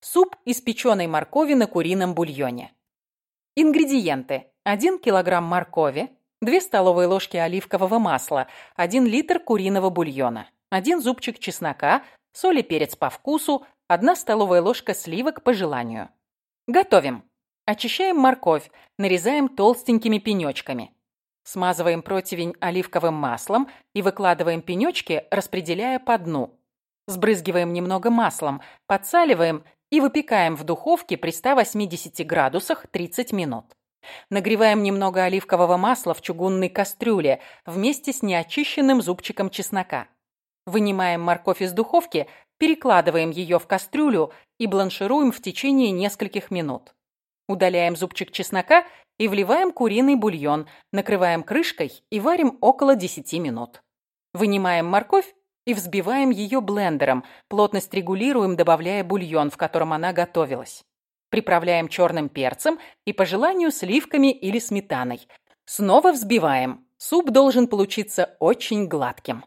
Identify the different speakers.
Speaker 1: Суп из печеной моркови на курином бульоне. Ингредиенты. 1 килограмм моркови, 2 столовые ложки оливкового масла, 1 литр куриного бульона, 1 зубчик чеснока, соль и перец по вкусу, 1 столовая ложка сливок по желанию. Готовим. Очищаем морковь, нарезаем толстенькими пенечками. Смазываем противень оливковым маслом и выкладываем пенечки, распределяя по дну. Сбрызгиваем немного маслом, подсаливаем и выпекаем в духовке при 180 градусах 30 минут. Нагреваем немного оливкового масла в чугунной кастрюле вместе с неочищенным зубчиком чеснока. Вынимаем морковь из духовки, перекладываем ее в кастрюлю и бланшируем в течение нескольких минут. Удаляем зубчик чеснока и вливаем куриный бульон, накрываем крышкой и варим около 10 минут. Вынимаем морковь и взбиваем ее блендером, плотность регулируем, добавляя бульон, в котором она готовилась. Приправляем черным перцем и, по желанию, сливками или сметаной. Снова взбиваем. Суп должен получиться очень гладким.